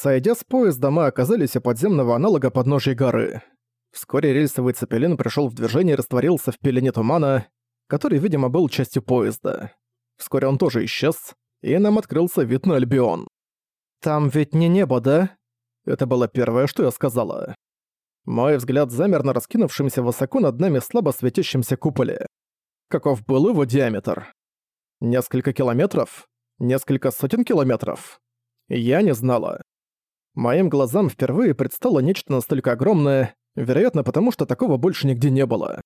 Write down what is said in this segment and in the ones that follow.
Сойдя с поезда, мы оказались у подземного аналога подножия горы. Вскоре рельсовый цепелин пришел в движение и растворился в пелене тумана, который, видимо, был частью поезда. Вскоре он тоже исчез, и нам открылся вид на Альбион. «Там ведь не небо, да?» Это было первое, что я сказала. Мой взгляд замер на раскинувшемся высоко над нами слабо светящемся куполе. Каков был его диаметр? Несколько километров? Несколько сотен километров? Я не знала. Моим глазам впервые предстало нечто настолько огромное, вероятно потому, что такого больше нигде не было.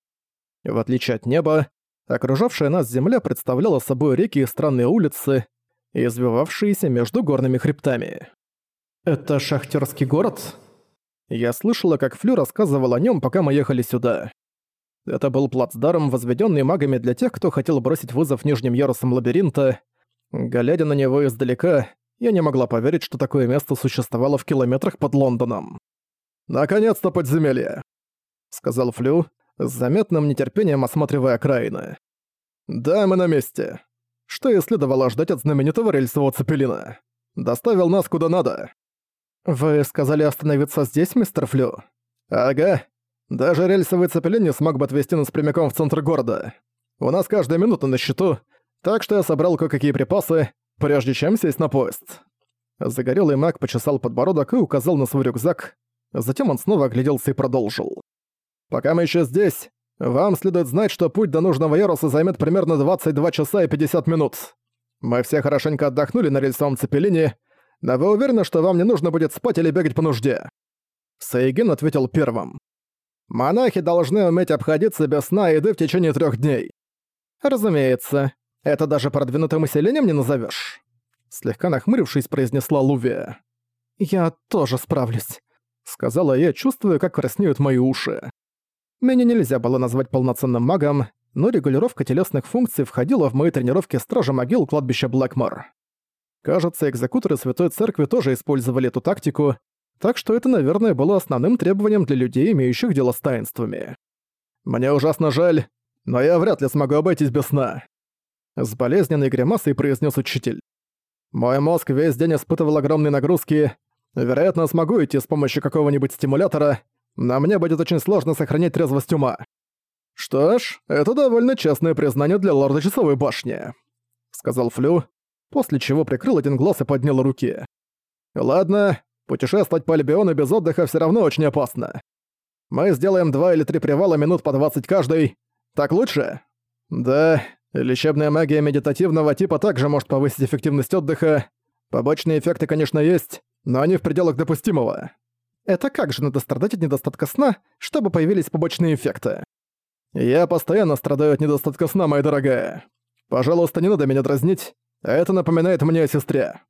В отличие от неба, окружавшая нас земля представляла собой реки и странные улицы, извивавшиеся между горными хребтами. «Это шахтерский город?» Я слышала, как Флю рассказывал о нем, пока мы ехали сюда. Это был плацдарм, возведенный магами для тех, кто хотел бросить вызов нижним ярусам лабиринта. Глядя на него издалека, я не могла поверить, что такое место существовало в километрах под Лондоном. «Наконец-то подземелье!» — сказал Флю, с заметным нетерпением осматривая окраины. «Да, мы на месте. Что и следовало ждать от знаменитого рельсового цепелина. Доставил нас куда надо». «Вы сказали остановиться здесь, мистер Флю?» «Ага. Даже рельсовый цепелин не смог бы отвезти нас прямиком в центр города. У нас каждая минута на счету, так что я собрал кое-какие припасы, прежде чем сесть на поезд». Загорелый маг почесал подбородок и указал на свой рюкзак. Затем он снова огляделся и продолжил. «Пока мы еще здесь, вам следует знать, что путь до нужного яруса займет примерно 22 часа и 50 минут. Мы все хорошенько отдохнули на рельсовом цепелине, но вы уверены, что вам не нужно будет спать или бегать по нужде?» Сейген ответил первым. «Монахи должны уметь обходиться без сна и еды в течение трех дней». «Разумеется. Это даже продвинутым усилением не назовешь. Слегка нахмурившись, произнесла Лувия. «Я тоже справлюсь», — сказала я, чувствуя, как краснеют мои уши. Меня нельзя было назвать полноценным магом, но регулировка телесных функций входила в мои тренировки Стража могил кладбища Блэкмор. Кажется, экзекуторы Святой Церкви тоже использовали эту тактику, так что это, наверное, было основным требованием для людей, имеющих дело с таинствами. «Мне ужасно жаль, но я вряд ли смогу обойтись без сна», — с болезненной гримасой произнес учитель. «Мой мозг весь день испытывал огромные нагрузки. Вероятно, смогу идти с помощью какого-нибудь стимулятора, но мне будет очень сложно сохранять трезвость ума». «Что ж, это довольно честное признание для лорда Часовой Башни», — сказал Флю, после чего прикрыл один глаз и поднял руки. «Ладно, путешествовать по Альбиону без отдыха все равно очень опасно. Мы сделаем два или три привала минут по 20 каждый. Так лучше?» «Да, лечебная магия медитативного типа также может повысить эффективность отдыха. Побочные эффекты, конечно, есть, но они в пределах допустимого. Это как же надо страдать от недостатка сна, чтобы появились побочные эффекты? Я постоянно страдаю от недостатка сна, моя дорогая. Пожалуйста, не надо меня дразнить. Это напоминает мне о сестре».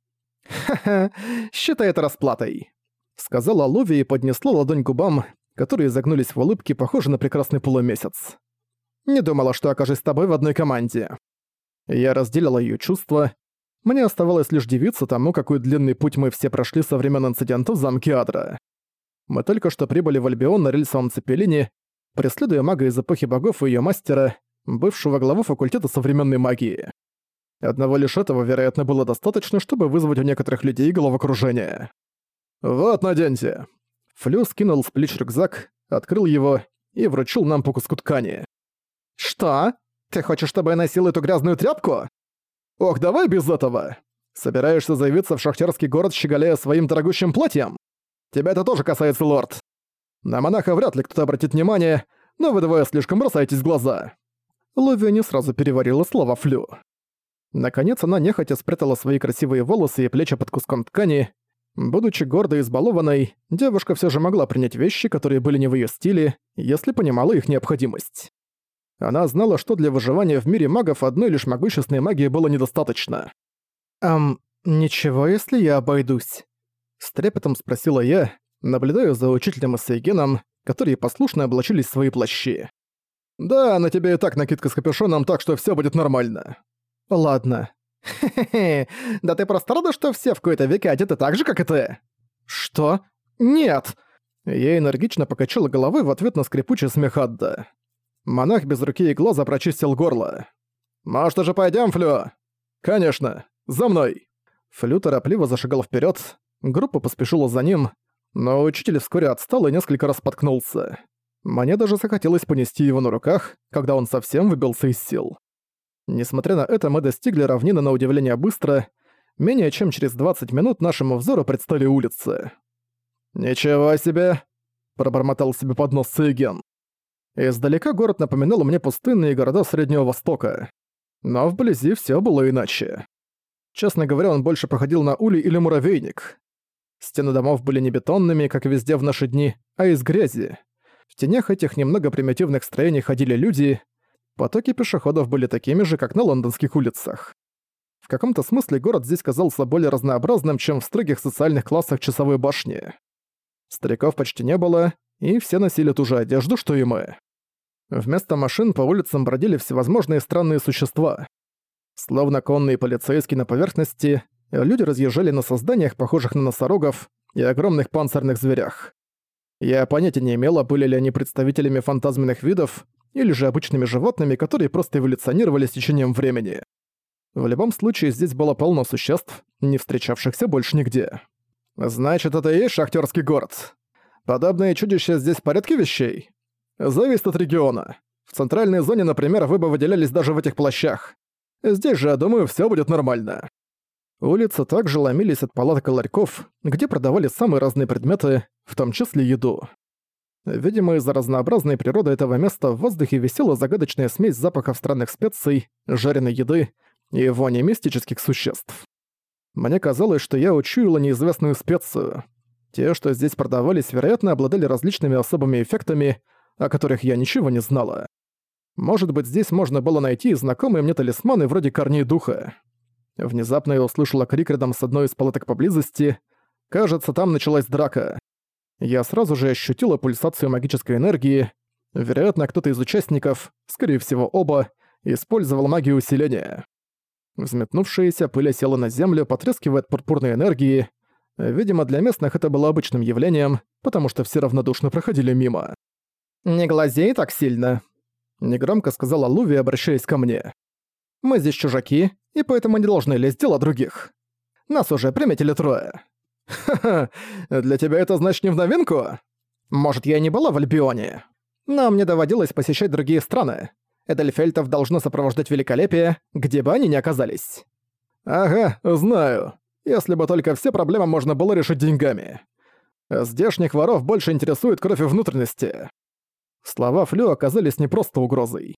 «Ха-ха, считай это расплатой», — сказала Луви и поднесла ладонь к губам, которые загнулись в улыбке, похожей на прекрасный полумесяц. «Не думала, что окажусь с тобой в одной команде». Я разделила ее чувства. Мне оставалось лишь дивиться тому, какой длинный путь мы все прошли со времен инцидента в замке Адра. Мы только что прибыли в Альбион на рельсовом цепелине, преследуя мага из эпохи богов и ее мастера, бывшего главу факультета современной магии. Одного лишь этого, вероятно, было достаточно, чтобы вызвать у некоторых людей головокружение. «Вот, наденьте!» Флю скинул с плеч рюкзак, открыл его и вручил нам по куску ткани. «Что? Ты хочешь, чтобы я носил эту грязную тряпку?» «Ох, давай без этого! Собираешься заявиться в шахтерский город, щеголяя своим дорогущим платьем? Тебя это тоже касается, лорд. На монаха вряд ли кто-то обратит внимание, но вы двое слишком бросаетесь в глаза». Лови не сразу переварила слова Флю. Наконец она нехотя спрятала свои красивые волосы и плечи под куском ткани. Будучи гордой и избалованной, девушка все же могла принять вещи, которые были не в ее стиле, если понимала их необходимость. Она знала, что для выживания в мире магов одной лишь могущественной магии было недостаточно. «Эм, ничего, если я обойдусь?» С трепетом спросила я, наблюдая за учителем и Сейгеном, которые послушно облачились в свои плащи. «Да, на тебе и так накидка с капюшоном, так что все будет нормально», Ладно. Хе-хе-хе, да ты просто рада, что все в кои-то веке одеты так же, как и ты? Что? Нет! Я энергично покачала головой в ответ на скрипучий смех Адда. Монах без руки и глаза прочистил горло. «Может, уже пойдем, Флю?» «Конечно. За мной!» Флю торопливо зашагал вперед. Группа поспешила за ним, но учитель вскоре отстал и несколько раз споткнулся. Мне даже захотелось понести его на руках, когда он совсем выбился из сил. Несмотря на это, мы достигли равнины на удивление быстро. Менее чем через 20 минут нашему взору предстали улицы. «Ничего себе!» – пробормотал себе под нос Сейген. Издалека город напоминал мне пустынные города Среднего Востока. Но вблизи все было иначе. Честно говоря, он больше походил на улей или муравейник. Стены домов были не бетонными, как везде в наши дни, а из грязи. В тенях этих немного примитивных строений ходили люди. Потоки пешеходов были такими же, как на лондонских улицах. В каком-то смысле город здесь казался более разнообразным, чем в строгих социальных классах часовой башни. Стариков почти не было, и все носили ту же одежду, что и мы. Вместо машин по улицам бродили всевозможные странные существа. Словно конные полицейские на поверхности, люди разъезжали на созданиях, похожих на носорогов, и огромных панцирных зверях. Я понятия не имела, были ли они представителями фантазменных видов, или же обычными животными, которые просто эволюционировали с течением времени. В любом случае, здесь было полно существ, не встречавшихся больше нигде. Значит, это и есть шахтерский город. Подобные чудища здесь в порядке вещей? Зависит от региона. В центральной зоне, например, вы бы выделялись даже в этих плащах. Здесь же, я думаю, все будет нормально. Улицы также ломились от палаток и ларьков, где продавали самые разные предметы, в том числе еду. Видимо, из-за разнообразной природы этого места в воздухе висела загадочная смесь запахов странных специй, жареной еды и вони мистических существ. Мне казалось, что я учуяла неизвестную специю. Те, что здесь продавались, вероятно, обладали различными особыми эффектами, о которых я ничего не знала. Может быть, здесь можно было найти знакомые мне талисманы вроде корней духа. Внезапно я услышала крик рядом с одной из палаток поблизости. Кажется, там началась драка. Я сразу же ощутила пульсацию магической энергии. Вероятно, кто-то из участников, скорее всего оба, использовал магию усиления. Взметнувшаяся пыль села на землю, потрескивая от пурпурной энергии. Видимо, для местных это было обычным явлением, потому что все равнодушно проходили мимо. «Не глазей так сильно», — негромко сказала Луви, обращаясь ко мне. «Мы здесь чужаки, и поэтому не должны лезть дела других. Нас уже приметили трое». «Ха-ха, для тебя это значит не в новинку? Может, я не была в Альбионе? Но мне доводилось посещать другие страны. Эдельфельтов должно сопровождать великолепие, где бы они ни оказались». «Ага, знаю. Если бы только все проблемы можно было решить деньгами. Здешних воров больше интересует кровь и внутренности. Слова Флю оказались не просто угрозой.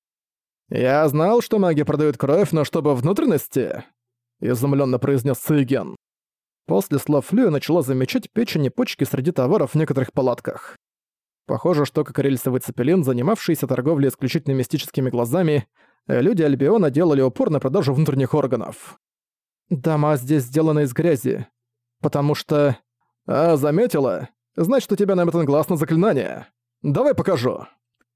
«Я знал, что маги продают кровь, но чтобы внутренности?» — изумленно произнес Сейген. После слов Флю я начала замечать печень и почки среди товаров в некоторых палатках. Похоже, что как рельсовый цепелин, занимавшийся торговлей исключительно мистическими глазами, люди Альбиона делали упор на продажу внутренних органов. «Дома здесь сделаны из грязи, потому что...» «А, заметила? Значит, у тебя наметан глаз на заклинание. Давай покажу».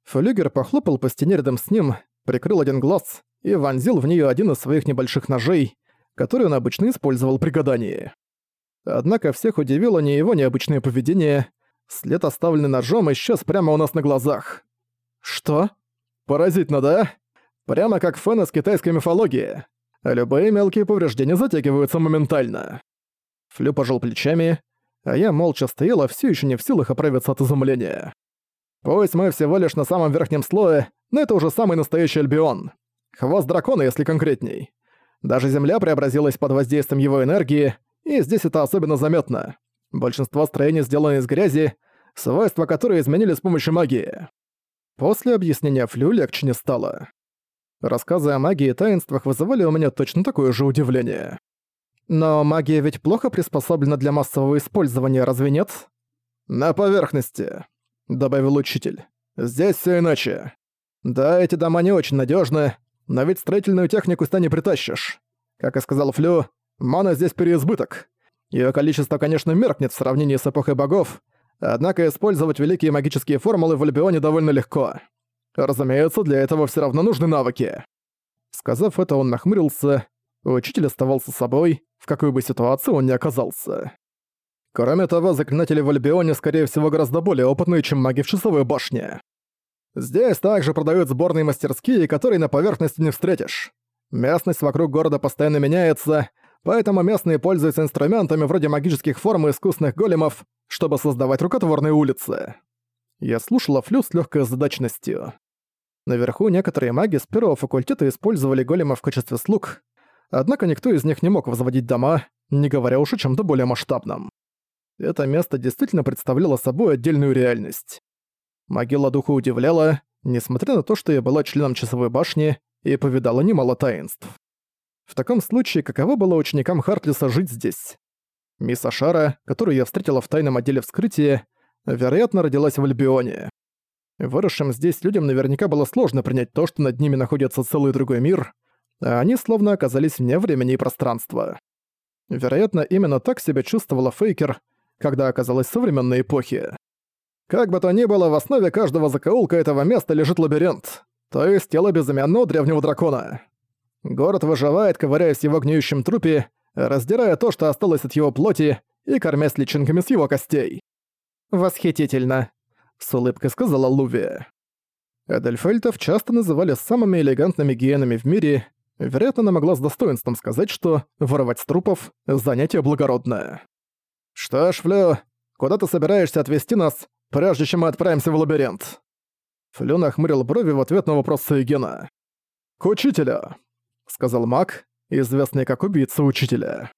Флюгер похлопал по стене рядом с ним, прикрыл один глаз и вонзил в нее один из своих небольших ножей, который он обычно использовал при гадании. Однако всех удивило не его необычное поведение. След, оставленный ножом, исчез прямо у нас на глазах. Что? Поразительно, да? Прямо как фэн из китайской мифологии. Любые мелкие повреждения затягиваются моментально. Флю пожал плечами, а я молча стояла, все еще не в силах оправиться от изумления. Пусть мы всего лишь на самом верхнем слое, но это уже самый настоящий Альбион. Хвост дракона, если конкретней. Даже Земля преобразилась под воздействием его энергии, и здесь это особенно заметно. Большинство строений сделаны из грязи, свойства которой изменили с помощью магии. После объяснения Флю легче не стало. Рассказы о магии и таинствах вызывали у меня точно такое же удивление. Но магия ведь плохо приспособлена для массового использования, разве нет? На поверхности добавил учитель. «Здесь все иначе. Да, эти дома не очень надежны, но ведь строительную технику сюда не притащишь. Как и сказал Флю, мана здесь переизбыток. Ее количество, конечно, меркнет в сравнении с эпохой богов, однако использовать великие магические формулы в Альбионе довольно легко. Разумеется, для этого все равно нужны навыки». Сказав это, он нахмурился. Учитель оставался собой, в какой бы ситуации он ни оказался. Кроме того, заклинатели в Альбионе, скорее всего, гораздо более опытные, чем маги в часовой башне. Здесь также продают сборные мастерские, которые на поверхности не встретишь. Местность вокруг города постоянно меняется, поэтому местные пользуются инструментами вроде магических форм и искусных големов, чтобы создавать рукотворные улицы. Я слушала Флю с легкой задачностью. Наверху некоторые маги с первого факультета использовали големов в качестве слуг, однако никто из них не мог возводить дома, не говоря уж о чем-то более масштабном. Это место действительно представляло собой отдельную реальность. Могила духа удивляла, несмотря на то, что я была членом часовой башни и повидала немало таинств. В таком случае, каково было ученикам Хартлиса жить здесь? Мисс Ашара, которую я встретила в тайном отделе вскрытия, вероятно, родилась в Альбионе. Выросшим здесь людям наверняка было сложно принять то, что над ними находится целый другой мир, а они словно оказались вне времени и пространства. Вероятно, именно так себя чувствовала Фейкер, когда оказалась в современной эпохе. Как бы то ни было, в основе каждого закоулка этого места лежит лабиринт, то есть тело безымянного древнего дракона. Город выживает, ковыряясь в его гниющем трупе, раздирая то, что осталось от его плоти, и кормясь личинками с его костей. «Восхитительно», — с улыбкой сказала Лувия. Эдельфельтов часто называли самыми элегантными гиенами в мире, вероятно, она могла с достоинством сказать, что воровать с трупов — занятие благородное. «Что ж, Флю, куда ты собираешься отвезти нас, прежде чем мы отправимся в лабиринт?» Флю нахмурил брови в ответ на вопрос Сейгена. «К учителю», — сказал маг, известный как убийца учителя.